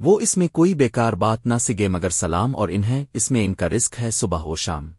وہ اس میں کوئی بیکار بات نہ سگے مگر سلام اور انہیں اس میں ان کا رزق ہے صبح و شام۔